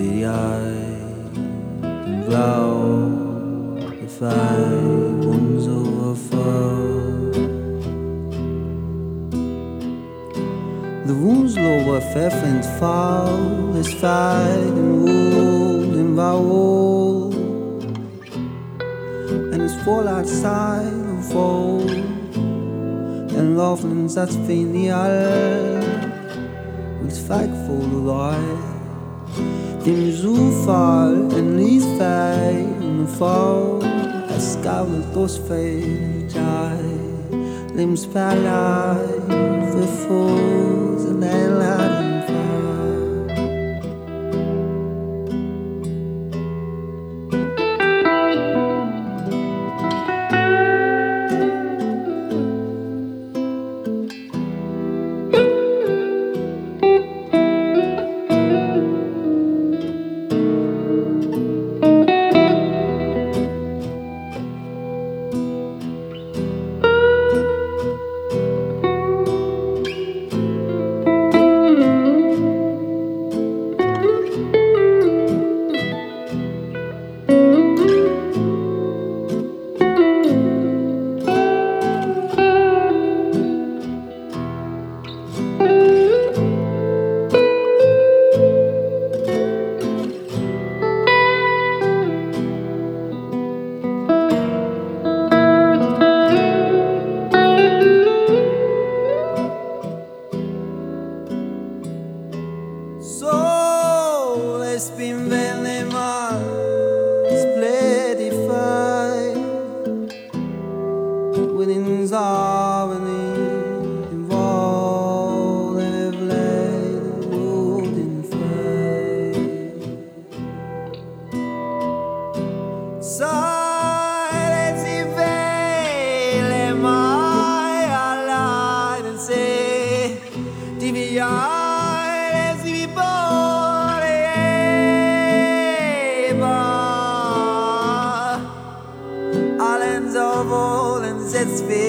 with the eye and glow if I wounds overflow. The wounds lower fairfins fall is fight and wool and vowel and it's fall outside and fall and lovely's that's the all with fight for the light Dem Zufall en Liesfei en fall as scout dos fe jai limbs pala for fools and they light and fire Es been all and